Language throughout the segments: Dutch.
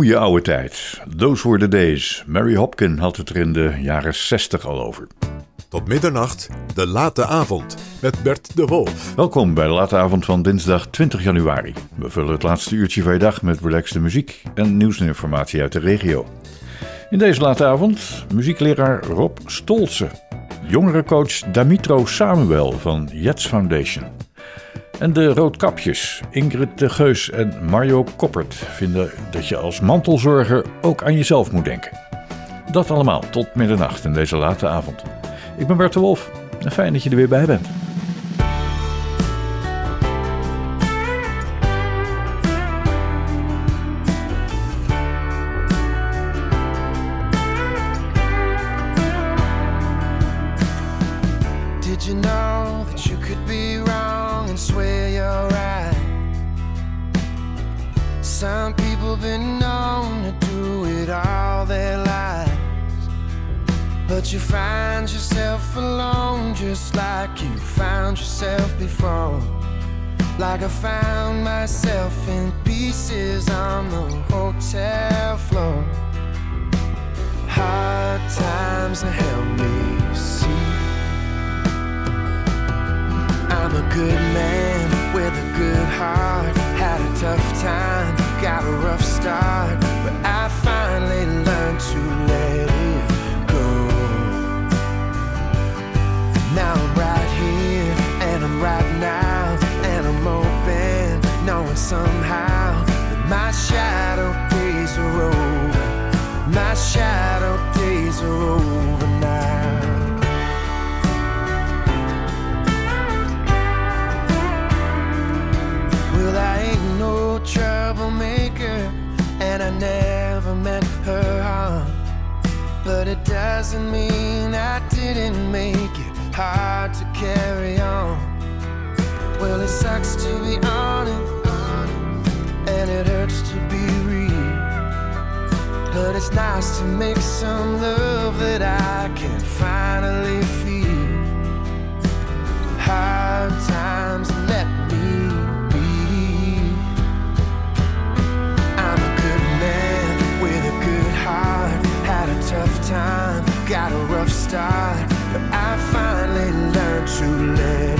goede oude tijd. Those were the days. Mary Hopkin had het er in de jaren 60 al over. Tot middernacht, de late avond. met Bert de Wolf. Welkom bij de late avond van dinsdag 20 januari. We vullen het laatste uurtje van je dag met relaxte muziek en nieuws en informatie uit de regio. In deze late avond muziekleraar Rob Stolze, jongerencoach Damitro Samuel van Jets Foundation. En de Roodkapjes, Ingrid de Geus en Mario Koppert, vinden dat je als mantelzorger ook aan jezelf moet denken. Dat allemaal tot middernacht in deze late avond. Ik ben Bert de Wolf en fijn dat je er weer bij bent. But it's nice to make some love that I can finally feel. Hard times let me be. I'm a good man with a good heart. Had a tough time, got a rough start, but I finally learned to let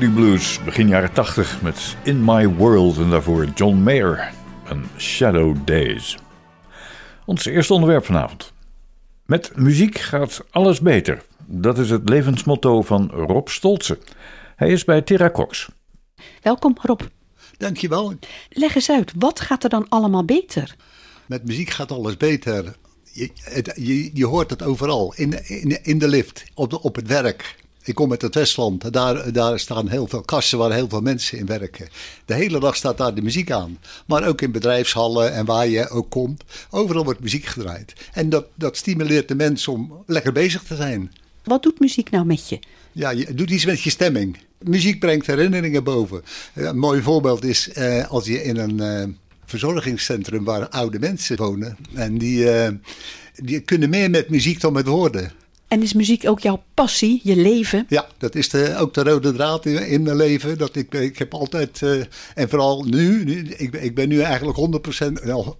Moody Blues, begin jaren 80 met In My World en daarvoor John Mayer en Shadow Days. Ons eerste onderwerp vanavond. Met muziek gaat alles beter. Dat is het levensmotto van Rob Stoltze. Hij is bij Terra Cox. Welkom Rob. Dankjewel. Leg eens uit, wat gaat er dan allemaal beter? Met muziek gaat alles beter. Je, het- je, je hoort het overal. In, in, in de lift, op, de, op het werk. Ik kom uit het Westland. Daar, daar staan heel veel kassen waar heel veel mensen in werken. De hele dag staat daar de muziek aan. Maar ook in bedrijfshallen en waar je ook komt. Overal wordt muziek gedraaid. En dat, dat stimuleert de mensen om lekker bezig te zijn. Wat doet muziek nou met je? Ja, je doet iets met je stemming. Muziek brengt herinneringen boven. Eh, Een mooi voorbeeld is eh, als je in een eh, verzorgingscentrum waar oude mensen wonen. En die, eh, die kunnen meer met muziek dan met woorden. En is muziek ook jouw passie, je leven? Ja, dat is de, ook de rode draad in, in mijn leven. Dat ik, ik heb altijd, eh, en vooral nu, nu ik, ben- ik ben nu eigenlijk 100%, nou,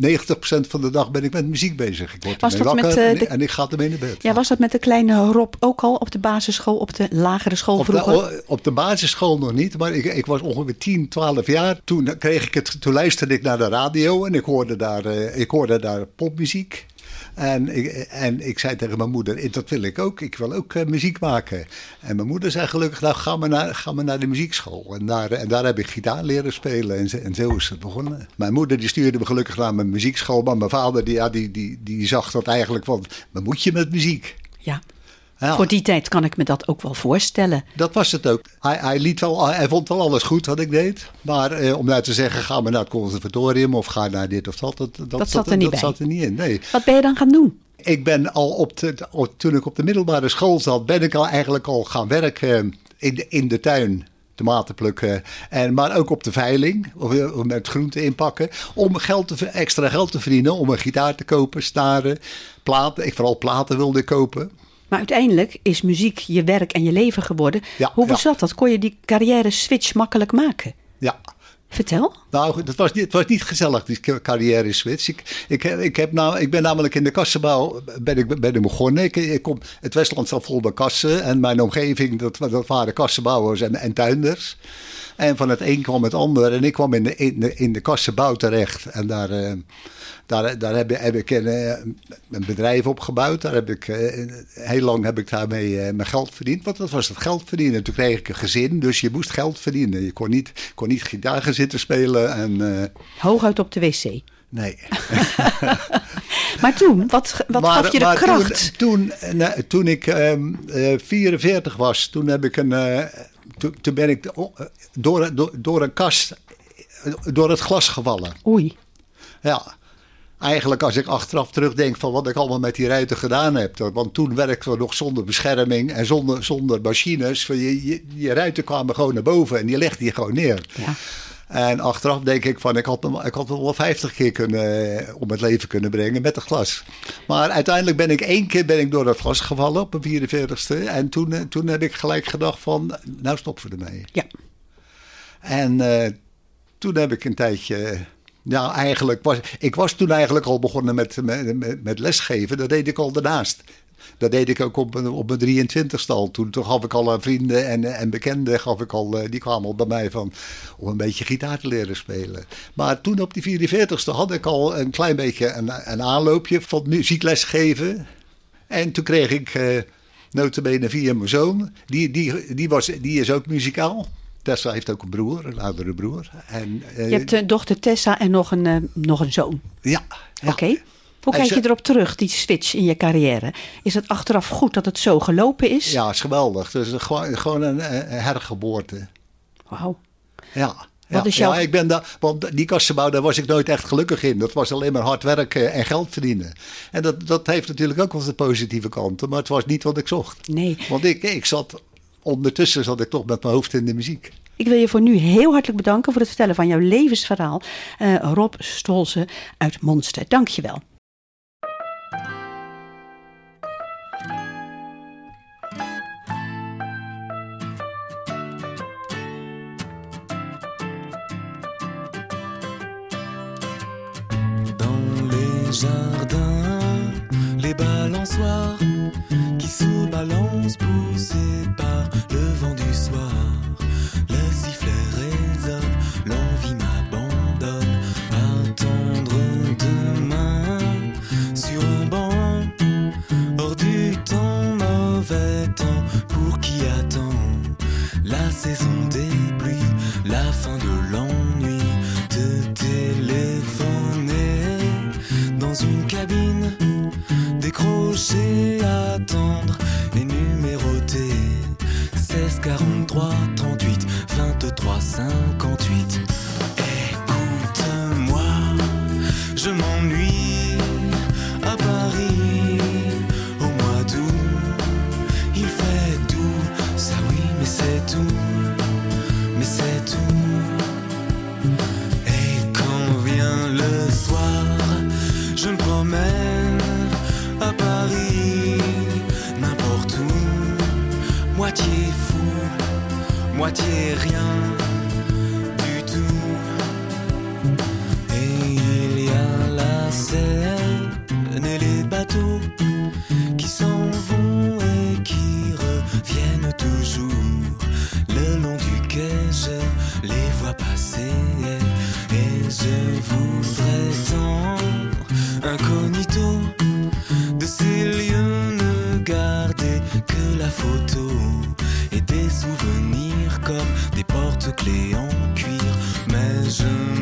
90% van de dag ben ik met muziek bezig. Ik word Was dat met, wakker eh, de- en ik ga ermee naar bed. Ja, was dat met de kleine Rob ook al op de basisschool, op de lagere school Op vroeger? de, op de basisschool nog niet, maar ik, ik was ongeveer 10, 12 jaar. Toen, kreeg ik het, toen luisterde ik naar de radio en ik hoorde daar, eh, ik hoorde daar popmuziek. En ik, en ik zei tegen mijn moeder, "Eh, dat wil ik ook. Ik wil ook eh, muziek maken. En mijn moeder zei gelukkig, nou ga maar naar, naar de muziekschool. En daar, en daar heb ik gitaar leren spelen. En, en zo is het begonnen. Mijn moeder die stuurde me gelukkig naar mijn muziekschool. Maar mijn vader die, ja, die, die, die zag dat eigenlijk van, wat moet je met muziek? Ja. Ja. Voor die tijd kan ik me dat ook wel voorstellen. Dat was het ook. Hij, hij, liet wel, hij vond wel alles goed wat ik deed. Maar eh, om nou te zeggen, ga maar naar het conservatorium of ga naar dit of dat. Dat, dat, zat er niet dat bij. zat er niet in. Nee. Wat ben je dan gaan doen? Ik ben al op de, toen ik op de middelbare school zat, ben ik al eigenlijk al gaan werken in de, in de tuin. Tomaten plukken. En, maar ook op de veiling, of, eh, met groenten inpakken. Om geld te, extra geld te verdienen. Om een gitaar te kopen, snaren, platen. Ik vooral platen wilde kopen. Maar uiteindelijk is muziek je werk en je leven geworden. Ja, Hoe ja. was dat? Dat kon je die carrière switch makkelijk maken? Ja, Vertel. Nou, het was niet, het was niet gezellig, die carrière switch. Ik, ik, heb- ik, heb nou, ik ben namelijk in de kassenbouw ben ik, ben ik begonnen. Ik, ik kom, het Westland zat vol met kassen. En mijn omgeving, dat, dat waren kassenbouwers en, en tuinders. En van het een kwam het ander. En ik kwam in de, in de, in de kassenbouw terecht. En daar, eh, daar, daar heb, heb ik een, eh, een bedrijf opgebouwd. Daar heb ik, eh, heel lang heb ik daarmee mijn geld verdiend. Want dat was het geld verdienen. Toen kreeg ik een gezin, dus je moest geld verdienen. Je kon niet, kon niet gitaar gaan zitten spelen. En, Hooguit op de wc. nee. Maar toen, wat, wat gaf je de kracht? Toen, toen, toen ik ehm, eh, 44 was, toen heb ik een. Toen, toen ben ik eh, door, door, door een kast, eh, door het glas gevallen. Oei. Ja. Eigenlijk als ik achteraf terugdenk van wat ik allemaal met die ruiten gedaan heb. Want toen werkten we nog zonder bescherming en zonder, zonder machines. Van Je, je, je ruiten kwamen gewoon naar boven en die legde je gewoon neer. Ja. En achteraf denk ik van, ik had, hem, ik had hem wel 50 keer kunnen, eh, om het leven kunnen brengen met het glas. Maar uiteindelijk ben ik één keer ben ik door dat glas gevallen op mijn 44ste. En toen, eh, toen heb ik gelijk gedacht van, nou stoppen we ermee. Ja. En eh, toen heb ik een tijdje. Ja, eigenlijk was ik was toen eigenlijk al begonnen met, met, met lesgeven. Dat deed ik al daarnaast. Dat deed ik ook op, mijn- op mijn 23ste al. Toen, toen gaf ik al aan vrienden en, en bekenden, gaf ik al, eh, die kwamen al bij mij van, om een beetje gitaar te leren spelen. Maar toen op die 44ste had ik al een klein beetje een, een aanloopje van muziekles geven. En toen kreeg ik eh notabene via mijn zoon. Die, die, die, was, die is ook muzikaal. Tessa heeft ook een broer, een oudere broer. En, eh, Je hebt een dochter Tessa en nog een, eh, nog een zoon. ja, ja. Oké. Hoe kijk je erop terug, die switch in je carrière? Is het achteraf goed dat het zo gelopen is? Ja, is geweldig. Het is gewoon, gewoon een, eh, een hergeboorte. Wauw. Ja. Wat ja, is jouw- ja, ik ben daar, want die kassenbouw, daar was ik nooit echt gelukkig in. Dat was alleen maar hard werken en geld verdienen. En dat, dat heeft natuurlijk ook wel de positieve kanten, maar het was niet wat ik zocht. Nee. Want ik, ik zat, ondertussen zat ik toch met mijn hoofd in de muziek. Ik wil je voor nu heel hartelijk bedanken voor het vertellen van jouw levensverhaal. Eh, Rob Stolze uit Monster. Dank je wel. les balançoires qui sous balance poussées par le vent du soir. Le sifflet résonne, l'envie m'abandonne. Attendre demain sur un banc, hors du temps, mauvais temps, pour qui attend la saison des décrocher, attendre et numéroter 16 43 38 23 58. Écoute-moi, je m'ennuie à Paris au mois d'août. Il fait doux, ça oui, mais c'est tout, mais c'est tout. Moitié rien du tout. Et il y a la Seine et les bateaux qui s'en vont et qui reviennent toujours. Le long du quai, je les vois passer et je voudrais tant, incognito, de ces lieux ne garder que la photo souvenirs comme des porte-clés en cuir. Mais je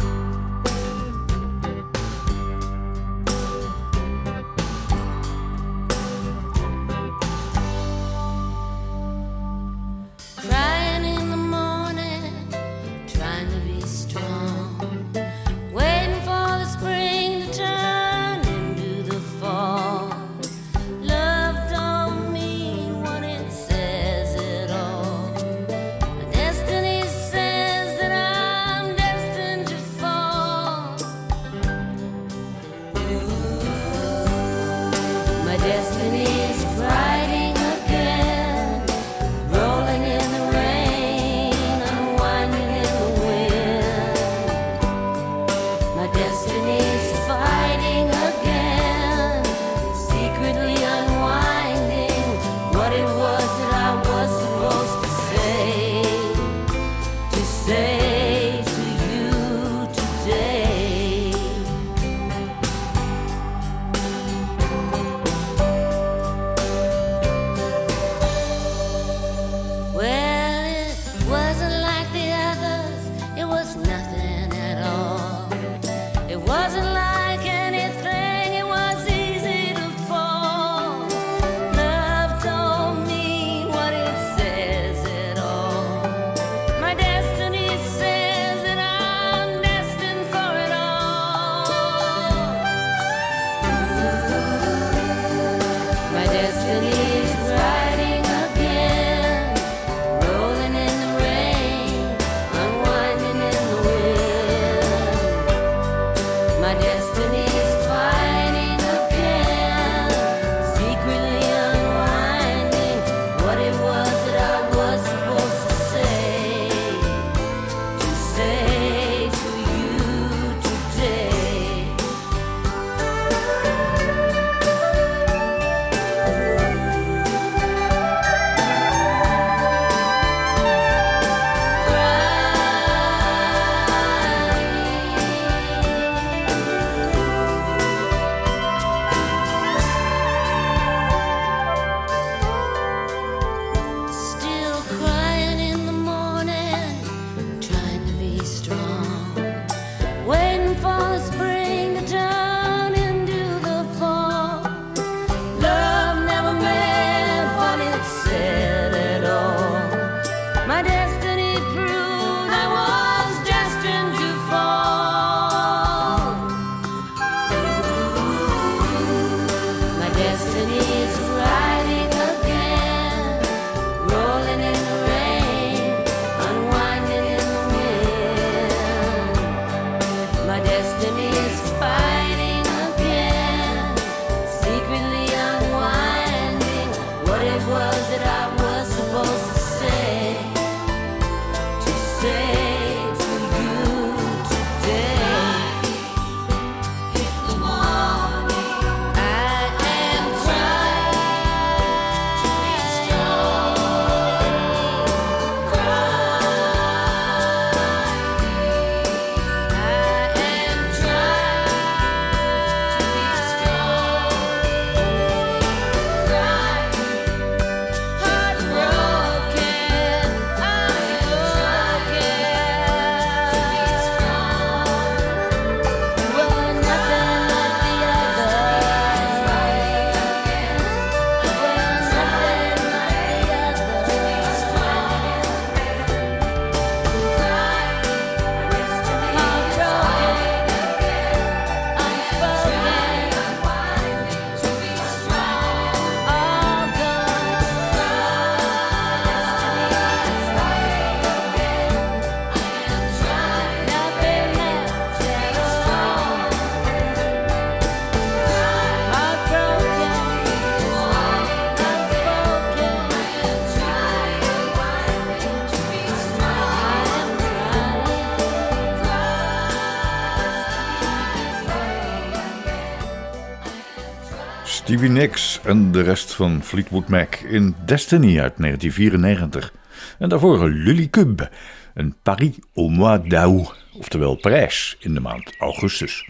Stevie Nicks en de rest van Fleetwood Mac in Destiny uit 1994. En daarvoor Lully Cub en Paris au mois d'août, oftewel Parijs in de maand augustus.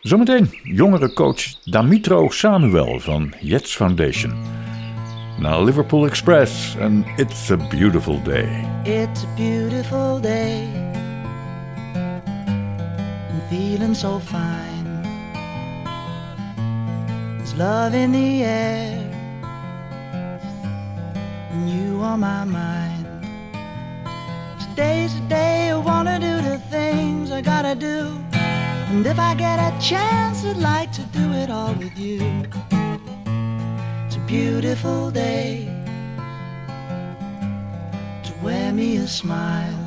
Zometeen jongere coach Damitro Samuel van Jets Foundation. Na Liverpool Express en It's a Beautiful Day. It's a beautiful day. I'm feeling so fine. There's love in the air. And you on my mind. Today's the day I wanna do the things I gotta do. And if I get a chance, I'd like to do it all with you. It's a beautiful day to wear me a smile.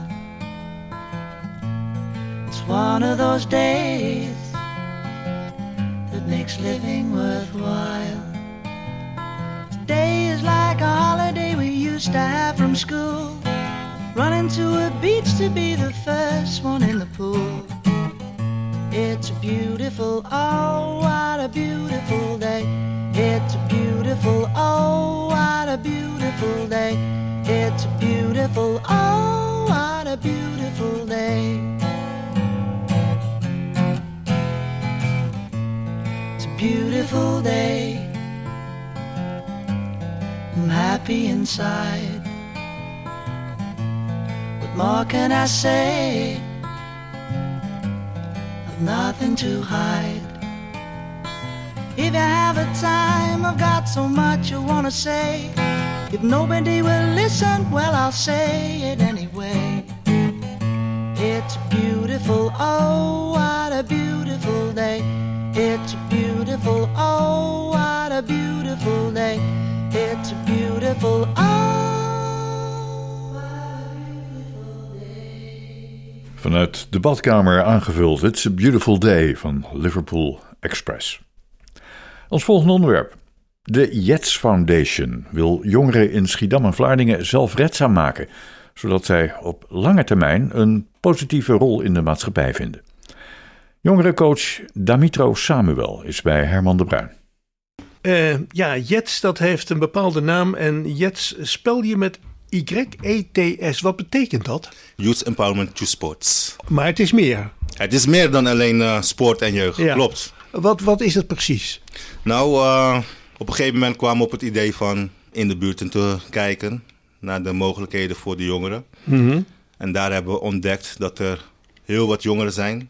It's one of those days makes living worthwhile. Today is like a holiday we used to have from school. Running to a beach to be the first one in the pool. It's beautiful, oh, what a beautiful day. It's beautiful, oh, what a beautiful day. It's beautiful, oh, what a beautiful day. Beautiful day. I'm happy inside. What more can I say? I've nothing to hide. If you have a time, I've got so much I wanna say. If nobody will listen, well, I'll say it anyway. It's beautiful, oh, what a beautiful day. It's oh, what a beautiful day. It's beautiful, oh. Vanuit de badkamer aangevuld It's a Beautiful Day van Liverpool Express. Ons volgende onderwerp. De Jets Foundation wil jongeren in Schiedam en Vlaardingen zelfredzaam maken, zodat zij op lange termijn een positieve rol in de maatschappij vinden. Jongerencoach Damitro Samuel is bij Herman de Bruin. Eh, ja, Jets, dat heeft een bepaalde naam. En Jets spel je met Y-E-T-S. Wat betekent dat? Youth Empowerment to Sports. Maar het is meer. Het is meer dan alleen eh, sport en jeugd, Ja. klopt. Wat, wat is het precies? Nou, eh, op een gegeven moment kwamen we op het idee van in de buurten te kijken naar de mogelijkheden voor de jongeren. En daar hebben we ontdekt dat er heel wat jongeren zijn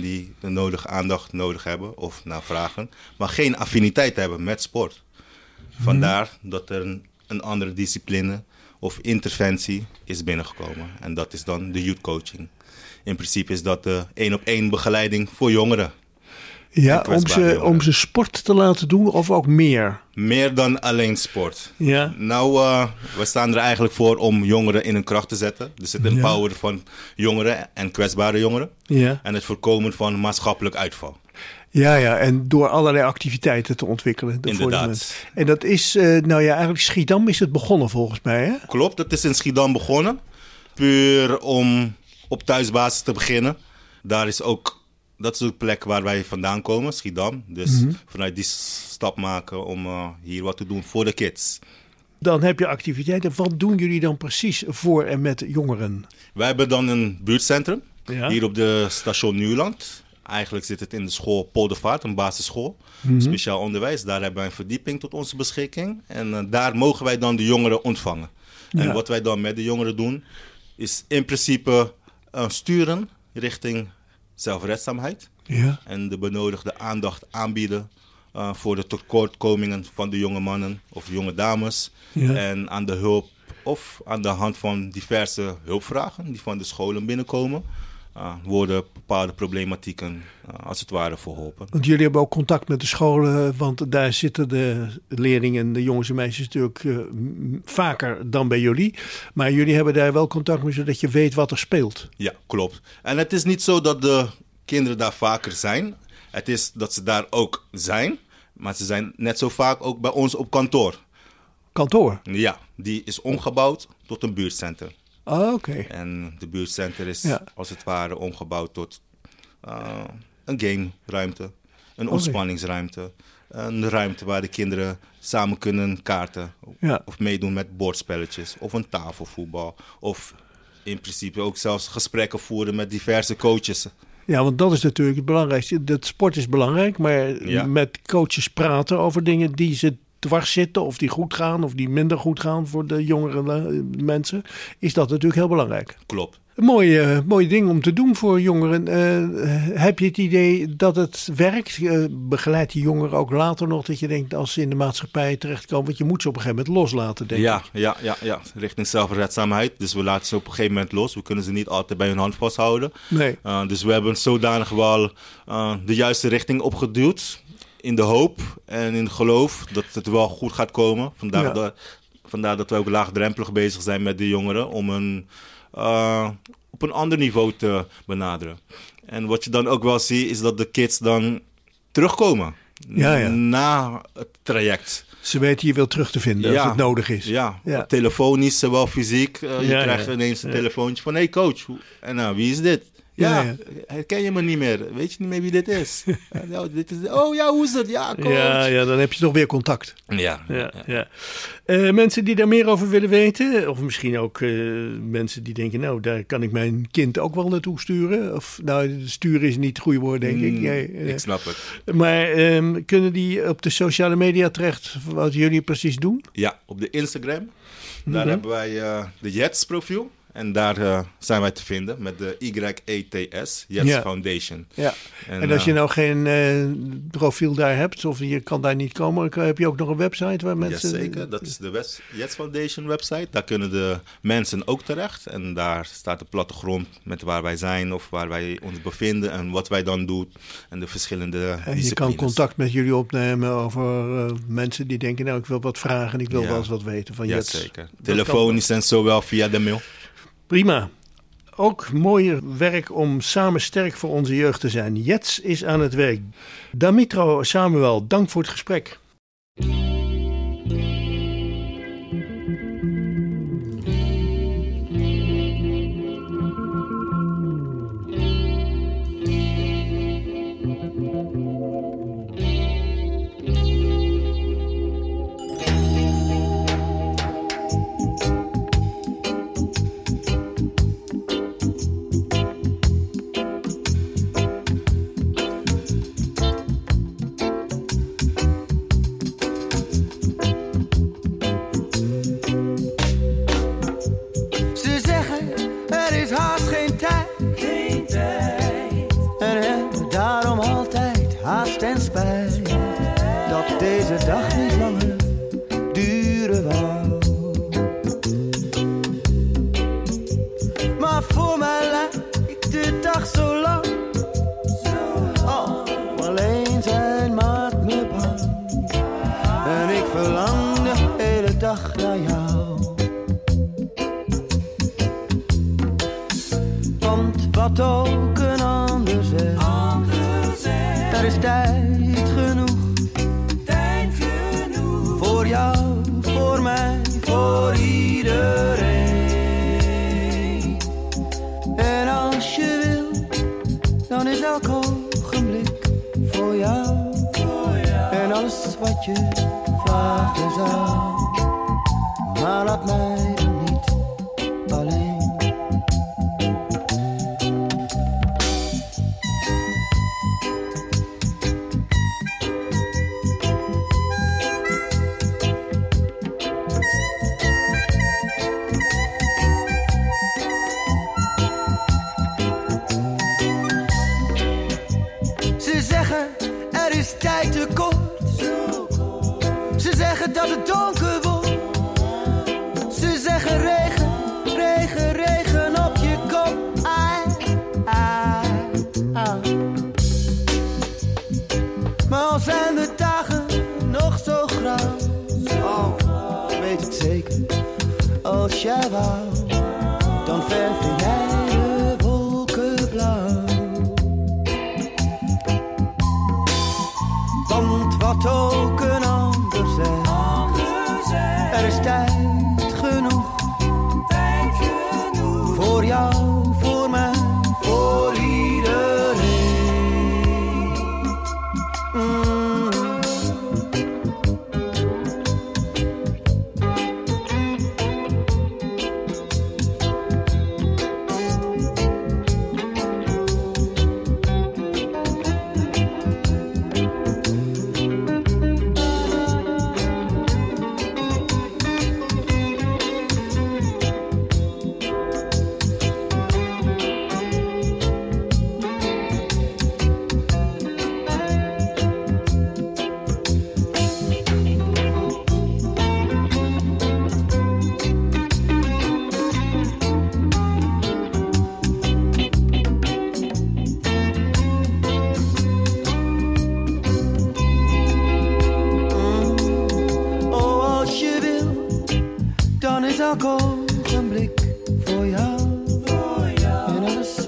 die de nodige aandacht nodig hebben of naar vragen, maar geen affiniteit hebben met sport. Vandaar dat er een, een andere discipline of interventie is binnengekomen. En dat is dan de youth coaching. In principe is dat de één op één begeleiding voor jongeren. Ja, om ze, om ze sport te laten doen of ook meer? Meer dan alleen sport. Ja. Nou, eh, we staan er eigenlijk voor om jongeren in hun kracht te zetten. Dus het empoweren van jongeren en kwetsbare jongeren. Ja. En het voorkomen van maatschappelijk uitval. Ja, ja, en door allerlei activiteiten te ontwikkelen. de Inderdaad. En dat is, eh, nou ja, eigenlijk Schiedam is het begonnen volgens mij, hè? Klopt, het is in Schiedam begonnen. Puur om op thuisbasis te beginnen. Daar is ook, dat is de plek waar wij vandaan komen, Schiedam. Dus vanuit die stap maken om eh, hier wat te doen voor de kids. Dan heb je activiteiten. Wat doen jullie dan precies voor en met jongeren? Wij hebben dan een buurtcentrum Ja. hier op de station Nieuwland. Eigenlijk zit het in de school Poldervaart, een basisschool. Speciaal onderwijs. Daar hebben wij een verdieping tot onze beschikking. En eh, daar mogen wij dan de jongeren ontvangen. Ja. En wat wij dan met de jongeren doen, is in principe eh, sturen richting zelfredzaamheid. Ja. En de benodigde aandacht aanbieden eh, voor de tekortkomingen van de jonge mannen of jonge dames. Ja. En aan de hulp of aan de hand van diverse hulpvragen die van de scholen binnenkomen, eh, worden bepaalde problematieken eh, als het ware verholpen. Want jullie hebben ook contact met de scholen, want daar zitten de leerlingen, de jongens en meisjes natuurlijk eh, vaker dan bij jullie. Maar jullie hebben daar wel contact mee, zodat je weet wat er speelt. Ja, klopt. En het is niet zo dat de kinderen daar vaker zijn. Het is dat ze daar ook zijn, maar ze zijn net zo vaak ook bij ons op kantoor. Kantoor. Ja, die is omgebouwd tot een buurtcentrum. Ah, oké. En de buurtcenter is Ja. als het ware omgebouwd tot eh, een gameruimte, een ontspanningsruimte. een ruimte waar de kinderen samen kunnen kaarten. Ja. Of meedoen met bordspelletjes. Of een tafelvoetbal. Of in principe ook zelfs gesprekken voeren met diverse coaches. Ja, want dat is natuurlijk het belangrijkste. Dat sport is belangrijk, maar Ja. met coaches praten over dingen die ze dwars zitten, of die goed gaan, of die minder goed gaan voor de jongere eh, mensen, is dat natuurlijk heel belangrijk. Klopt. Een mooi, eh, mooi ding om te doen voor jongeren. Eh, heb je het idee dat het werkt? Begeleid die jongeren ook later nog dat je denkt als ze in de maatschappij terechtkomen? Want je moet ze op een gegeven moment loslaten, denk ja, ik. ja, ja, ja, richting zelfredzaamheid. Dus we laten ze op een gegeven moment los. We kunnen ze niet altijd bij hun hand vasthouden. Nee. Dus we hebben zodanig wel de juiste richting opgeduwd. In de hoop en in het geloof dat het wel goed gaat komen. Vandaar, Ja. dat, vandaar dat we ook laagdrempelig bezig zijn met de jongeren. Om een, uh, op een ander niveau te benaderen. En wat je dan ook wel ziet is dat de kids dan terugkomen. Ja, ja. Na het traject. Ze weten je wil terug te vinden als het nodig is. Ja, Ja. telefonisch, zowel fysiek. Uh, je Ja, krijgt ja. ineens een Ja. telefoontje van... hey coach, hoe- en nou, wie is dit? Ja, Ja, herken je me niet meer? Weet je niet meer wie dit is? Nou, dit is oh ja, hoe is het? Ja, coach. Ja, ja, dan heb je toch weer contact. Ja, Ja, ja. Eh, mensen die daar meer over willen weten, of misschien ook eh, mensen die denken, nou, daar kan ik mijn kind ook wel naartoe sturen. Of nou, sturen is niet het goede woord, denk ik. Mm, Nee, eh, ik snap het. Maar ehm, kunnen die op de sociale media terecht, wat jullie precies doen? Ja, op de Instagram. Daar Mhm. hebben wij eh, de Jets profiel. En daar eh, zijn wij te vinden met de YETS, Jets Ja. Foundation. Ja. En, als eh, je nou geen eh, profiel daar hebt, of je kan daar niet komen, heb je ook nog een website waar mensen... Jazeker, dat is de West Jets Foundation website. Daar kunnen de mensen ook terecht. En daar staat de plattegrond met waar wij zijn of waar wij ons bevinden en wat wij dan doen. En de verschillende En je kan contact met jullie opnemen over eh, mensen die denken, nou ik wil wat vragen, ik wil Ja. wel eens wat weten van Jets. Jazeker. Telefonisch en zowel via de mail. Prima. Ook mooi werk om samen sterk voor onze jeugd te zijn. Jets is aan het werk. Damitro Samuel, dank voor het gesprek.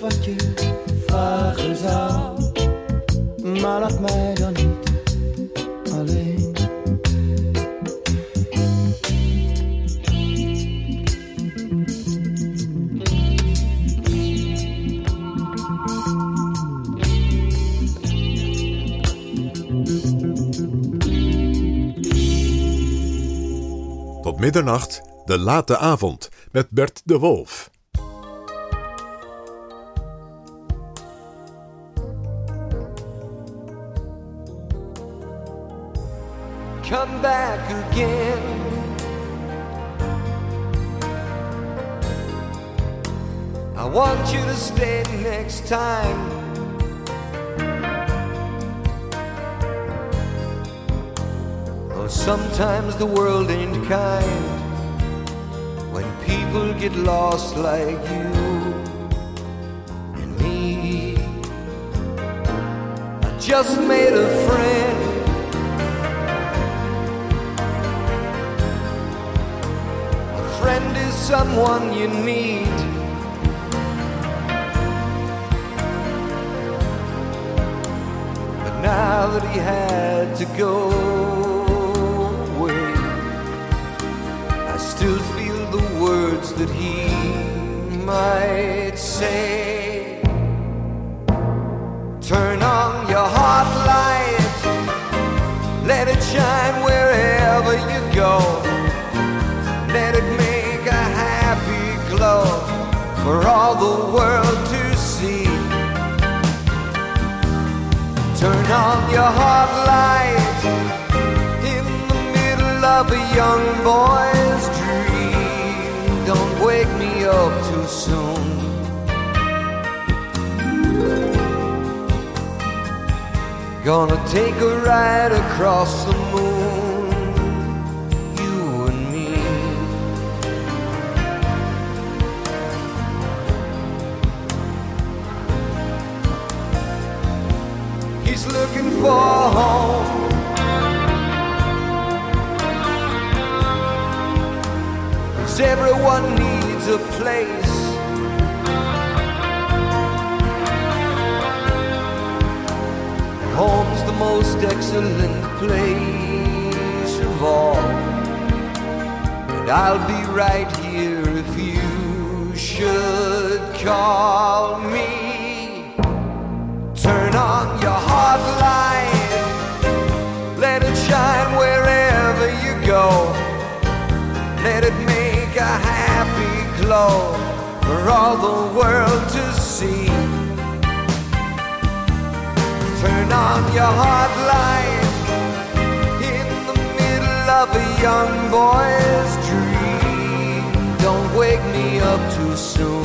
Wat je vragen zou. Maar laat mij dan niet alleen. Tot middernacht, de late avond met Bert de Wolf. Come back again. I want you to stay next time. Oh, sometimes the world ain't kind when people get lost like you and me. I just made a friend. Friend is someone you need. But now that he had to go away, I still feel the words that he might say. Turn on your heart light, let it shine wherever you go. Let it glow for all the world to see. Turn on your heart light in the middle of a young boy's dream. Don't wake me up too soon. Gonna take a ride across the moon, for home. Cause everyone needs a place. And home's the most excellent place of all. And I'll be right here if you should call me. On your heart light. Let it shine wherever you go. Let it make a happy glow for all the world to see. Turn on your heart light in the middle of a young boy's dream. Don't wake me up too soon.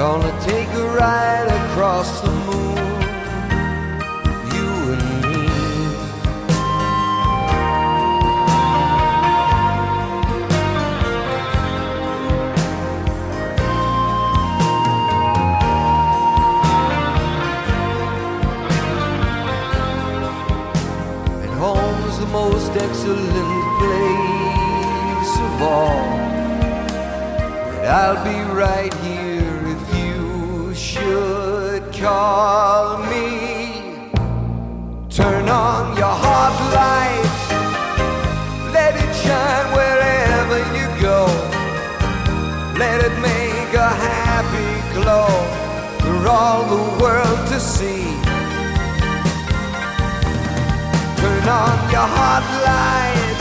Gonna take a ride across the moon, you and me. And home's the most excellent place of all. And I'll be right here light, let it shine wherever you go. Let it make a happy glow for all the world to see. Turn on your hot light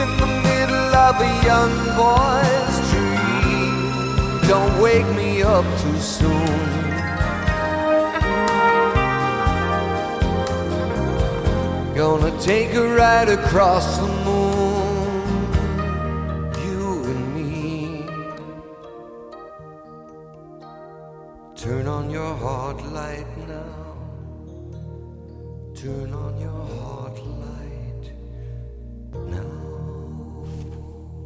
in the middle of a young boy's dream. Don't wake me up too soon. Gonna take a ride across the moon, you and me. Turn on your heart light now. Turn on your heart light now.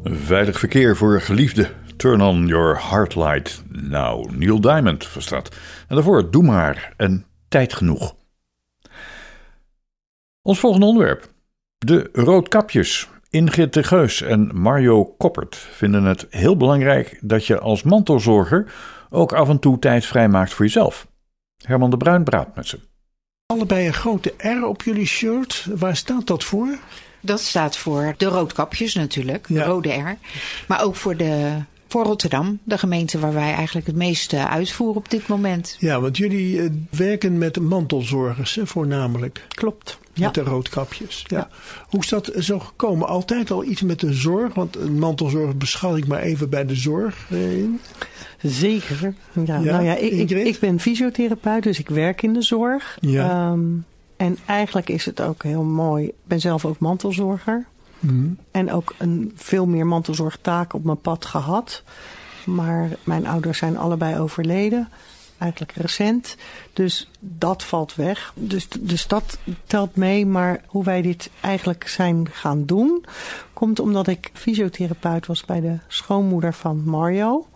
Veilig verkeer voor geliefde. Turn on your heart light. Nou, Neil Diamond dat. En daarvoor Doe maar en Tijd genoeg. Ons volgende onderwerp. De Roodkapjes, Ingrid de Geus en Mario Koppert vinden het heel belangrijk dat je als mantelzorger ook af en toe tijd vrijmaakt voor jezelf. Herman de Bruin praat met ze. Allebei een grote R op jullie shirt. Waar staat dat voor? Dat staat voor de roodkapjes natuurlijk, de Ja. rode R. Maar ook voor, de, voor Rotterdam, de gemeente waar wij eigenlijk het meeste uitvoeren op dit moment. Ja, want jullie eh, werken met mantelzorgers hè, voornamelijk. Klopt. Met de roodkapjes. Ja. Hoe is dat zo gekomen? Altijd al iets met de zorg? Want een mantelzorger beschouw ik maar even bij de zorg eh, in. Zeker. Ja, nou ja, ik, ik, ik ben fysiotherapeut, dus ik werk in de zorg. Ja. Ehm, en eigenlijk is het ook heel mooi. Ik ben zelf ook mantelzorger. Mhm. En ook een, veel meer mantelzorgtaken op mijn pad gehad. Maar mijn ouders zijn allebei overleden. Eigenlijk recent. Dus dat valt weg. Dus, dus dat telt mee. Maar hoe wij dit eigenlijk zijn gaan doen... komt omdat ik fysiotherapeut was bij de schoonmoeder van Mario.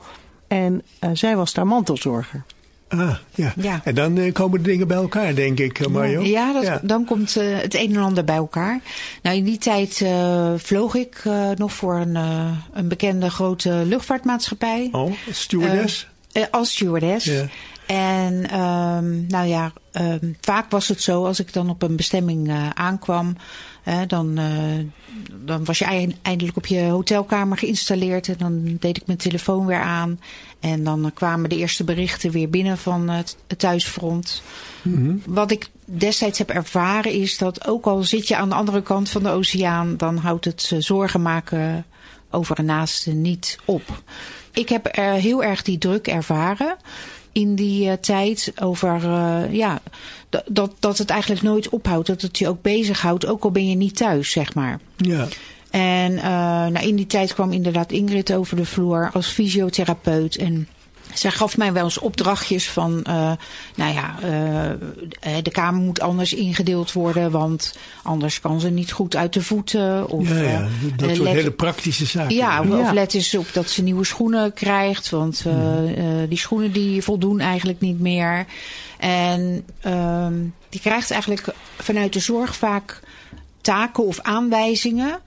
En eh, zij was daar mantelzorger. Ah, ja. Ja. En dan eh, komen de dingen bij elkaar, denk ik, eh, Mario. Ja, dat, dan komt eh, het een en ander bij elkaar. Nou, in die tijd eh, vloog ik eh, nog voor een, eh, een bekende grote luchtvaartmaatschappij. Oh, stewardess? Eh, als stewardess. Ja. En ehm, nou ja, ehm, vaak was het zo als ik dan op een bestemming eh, aankwam. eh, dan, eh, dan was je eind- eindelijk op je hotelkamer geïnstalleerd. En dan deed ik mijn telefoon weer aan. En dan kwamen de eerste berichten weer binnen van het, het thuisfront. Mhm. Wat ik destijds heb ervaren is dat ook al zit je aan de andere kant van de oceaan, dan houdt het zorgen maken over een naaste niet op. Ik heb er heel erg die druk ervaren in die eh, tijd over eh, ja, dat, dat, het eigenlijk nooit ophoudt. Dat het je ook bezighoudt, ook al ben je niet thuis, zeg maar. Ja. En eh, nou, in die tijd kwam inderdaad Ingrid over de vloer als fysiotherapeut. En zij gaf mij wel eens opdrachtjes van, eh, nou ja, eh, eh, de kamer moet anders ingedeeld worden, want anders kan ze niet goed uit de voeten. Of, ja, ja, dat eh, soort let- hele praktische zaken. ja, of, Ja. of let eens op dat ze nieuwe schoenen krijgt. Want eh, Mhm. eh, die schoenen die voldoen eigenlijk niet meer. En ehm, die krijgt eigenlijk vanuit de zorg vaak taken of aanwijzingen.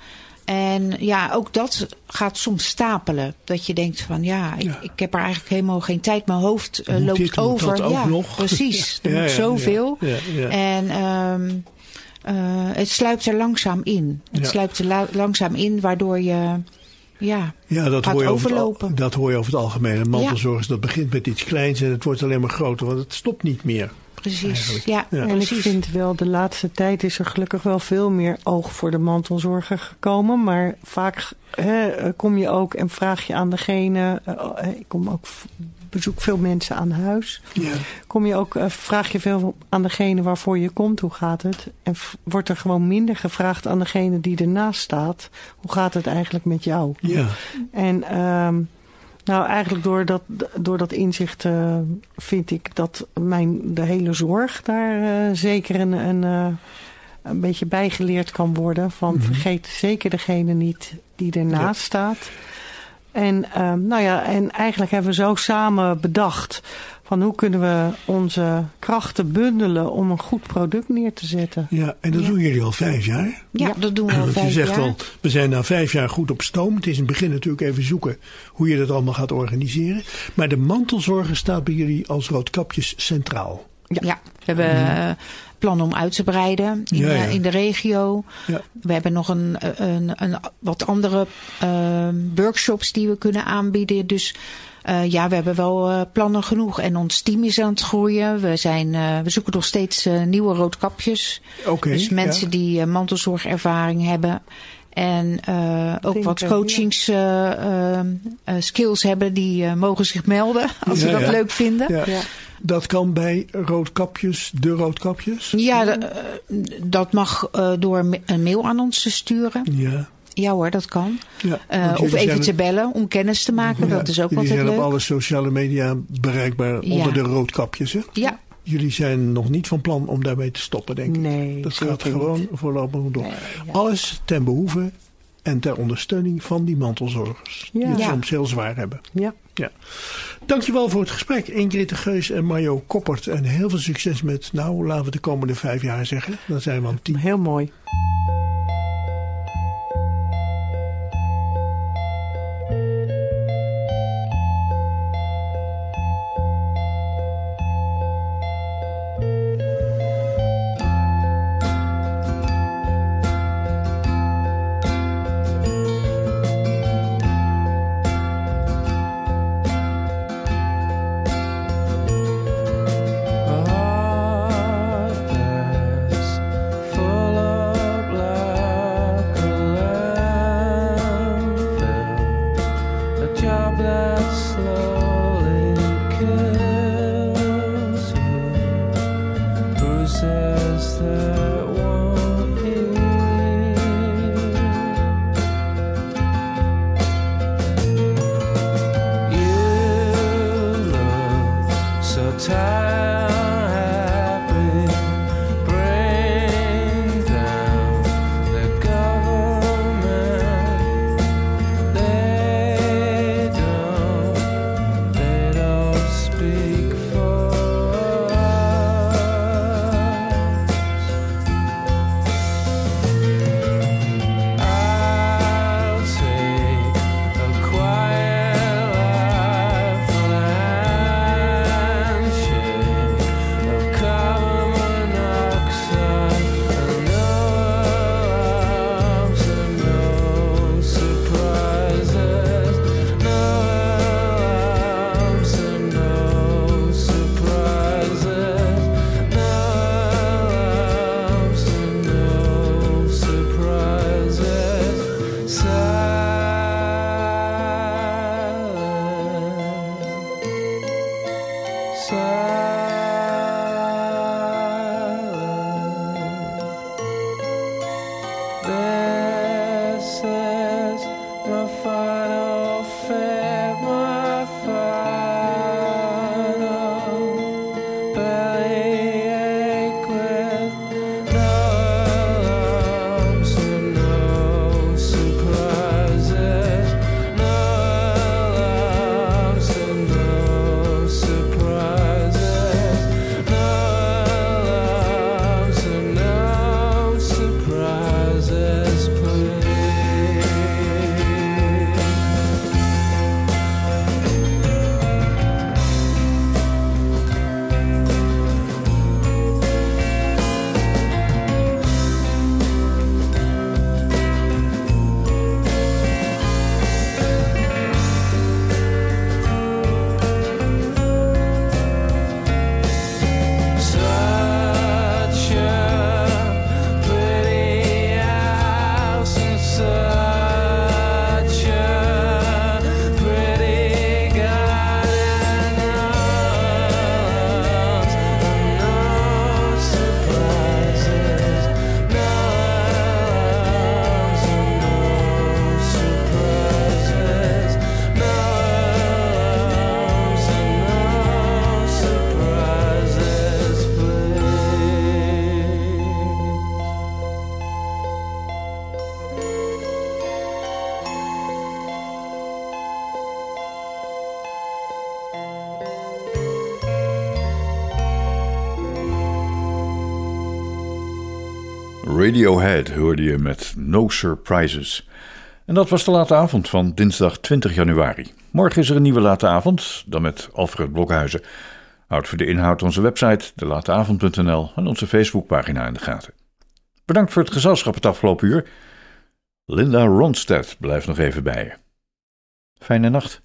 En ja, ook dat gaat soms stapelen. Dat je denkt van ja, ik, ik heb er eigenlijk helemaal geen tijd. Mijn hoofd eh, loopt dit, over. dat ook ja, nog? precies. Er ja, moet zoveel. En eh, het sluipt er langzaam in. Het sluipt er la- langzaam in, waardoor je ja, Ja, dat gaat hoor, je over overlopen. dat hoor je over het algemeen. Mantelzorgers, dat begint met iets kleins en het wordt alleen maar groter, want het stopt niet meer. Precies. Eigenlijk. Ja, Ja. En ik vind wel, de laatste tijd is er gelukkig wel veel meer oog voor de mantelzorger gekomen. Maar vaak hè, kom je ook en vraag je aan degene. eh, eh, ik kom ook, bezoek veel mensen aan huis. Ja. Kom je ook, eh, vraag je veel aan degene waarvoor je komt, hoe gaat het? En wordt er gewoon minder gevraagd aan degene die ernaast staat, hoe gaat het eigenlijk met jou? Ja. En ehm, nou, eigenlijk door dat, door dat inzicht eh, vind ik dat mijn, de hele zorg daar eh, zeker een, een, eh, een beetje bijgeleerd kan worden. Van Mhm. vergeet zeker degene niet die ernaast staat. En, ehm, nou ja, en eigenlijk hebben we zo samen bedacht van hoe kunnen we onze krachten bundelen om een goed product neer te zetten. Ja, en dat Ja. doen jullie al vijf jaar. Ja, dat doen we al Want je vijf zegt jaar. al, we zijn na vijf jaar goed op stoom. Het is in het begin natuurlijk even zoeken hoe je dat allemaal gaat organiseren. Maar de mantelzorger staat bij jullie als roodkapjes centraal. Ja, we hebben eh, plannen om uit te breiden in, Ja, ja. eh, in de regio. Ja. We hebben nog een, een, een wat andere eh, workshops die we kunnen aanbieden. Dus eh, ja, we hebben wel eh, plannen genoeg. En ons team is aan het groeien. We, zijn, eh, we zoeken nog steeds eh, nieuwe roodkapjes. Oké. dus mensen ja. die eh, mantelzorgervaring hebben. En eh, ook wat coachings eh, eh, eh, skills hebben, die eh, mogen zich melden als ze Ja, dat ja. leuk vinden. Ja. Ja. Dat kan bij roodkapjes, de roodkapjes. Ja, dat mag eh, door een mail aan ons te sturen. Ja. Ja hoor, dat kan. ja. Eh, of even zijn- te bellen om kennis te maken. ja, dat is ook jullie altijd zijn leuk. op alle sociale media bereikbaar onder de roodkapjes. Hè? Ja, Jullie zijn nog niet van plan om daarmee te stoppen, denk ik. Nee, Dat gaat gewoon niet. voorlopig door. Nee. Alles ten behoeve en ter ondersteuning van die mantelzorgers. Die het soms heel zwaar hebben. Ja. Ja. Dankjewel voor het gesprek. Ingrid de Geus en Mario Koppert. En heel veel succes met, nou laten we de komende vijf jaar zeggen. Dan zijn we aan tien. Heel mooi. Radiohead hoorde je met No Surprises. En dat was de late avond van dinsdag 20 januari. Morgen is er een nieuwe late avond, dan met Alfred Blokhuizen. Houd voor de inhoud onze website, delateavond.nl en onze Facebookpagina in de gaten. Bedankt voor het gezelschap het afgelopen uur. Linda Ronstedt blijft nog even bij je. Fijne nacht.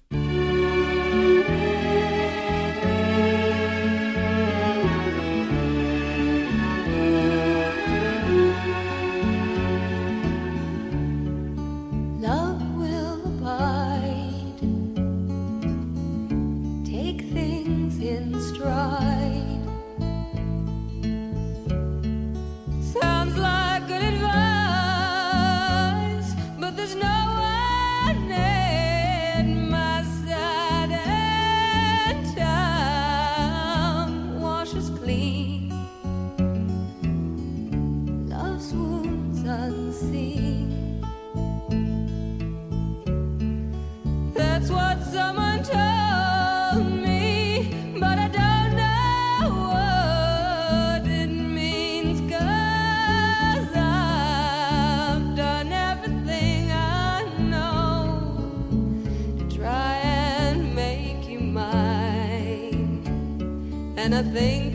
anything